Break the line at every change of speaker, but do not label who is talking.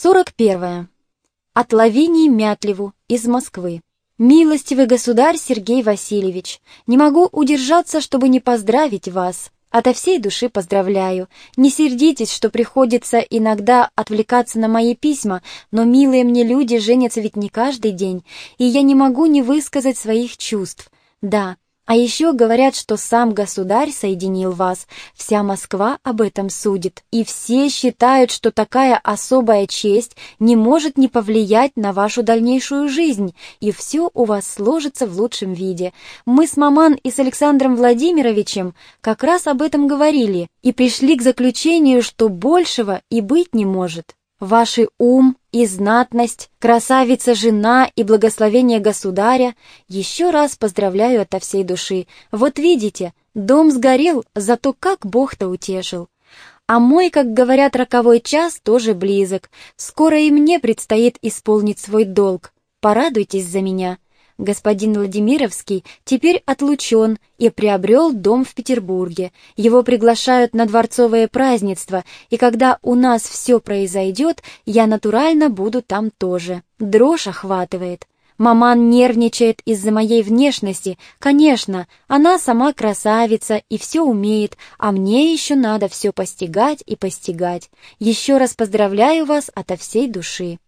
41. От Лавинии Мятлеву из Москвы. Милостивый государь Сергей Васильевич, не могу удержаться, чтобы не поздравить вас. Ото всей души поздравляю. Не сердитесь, что приходится иногда отвлекаться на мои письма, но милые мне люди женятся ведь не каждый день, и я не могу не высказать своих чувств. Да, а еще говорят, что сам государь соединил вас, вся Москва об этом судит, и все считают, что такая особая честь не может не повлиять на вашу дальнейшую жизнь, и все у вас сложится в лучшем виде. Мы с Маман и с Александром Владимировичем как раз об этом говорили и пришли к заключению, что большего и быть не может. Ваши ум и знатность, красавица-жена и благословение государя еще раз поздравляю ото всей души. Вот видите, дом сгорел, зато как Бог-то утешил. А мой, как говорят, роковой час тоже близок. Скоро и мне предстоит исполнить свой долг. Порадуйтесь за меня господин Владимировский теперь отлучен и приобрел дом в Петербурге. Его приглашают на дворцовое празднество, и когда у нас все произойдет, я натурально буду там тоже. Дрожь охватывает. Маман нервничает из-за моей внешности. Конечно, она сама красавица и все умеет, а мне еще надо все постигать и постигать. Еще раз поздравляю вас ото всей души.